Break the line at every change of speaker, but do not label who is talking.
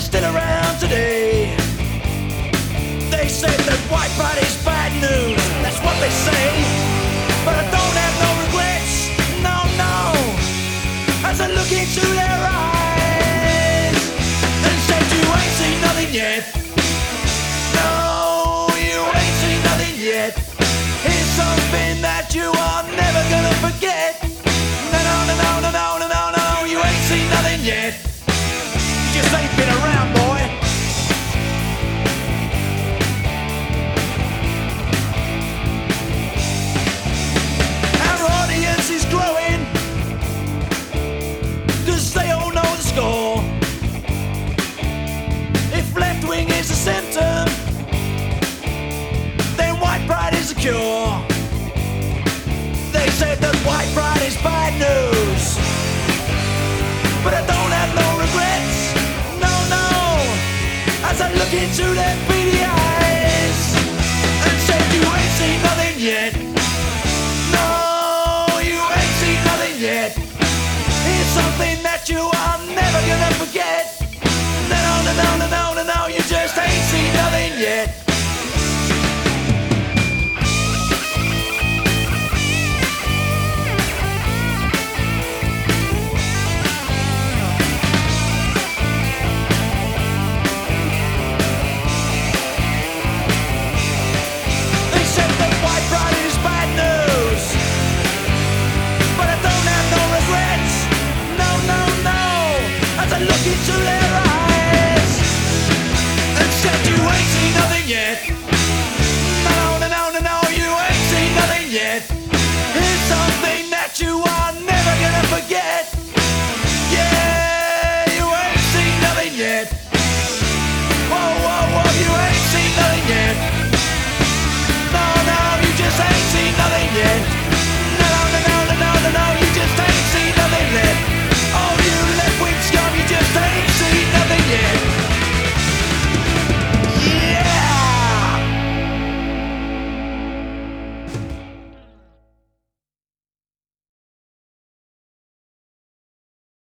still around today. They said that White Friday's bad news, that's what they say. But I don't have no regrets, no, no. As I look into their eyes and said, You ain't seen nothing yet. No, you ain't seen nothing yet. It's something that you cure. They said that into their beady eyes and said, You ain't seen nothing yet. No, you ain't seen nothing yet. It's something that you are